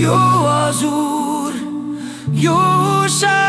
Jó az Úr, jóság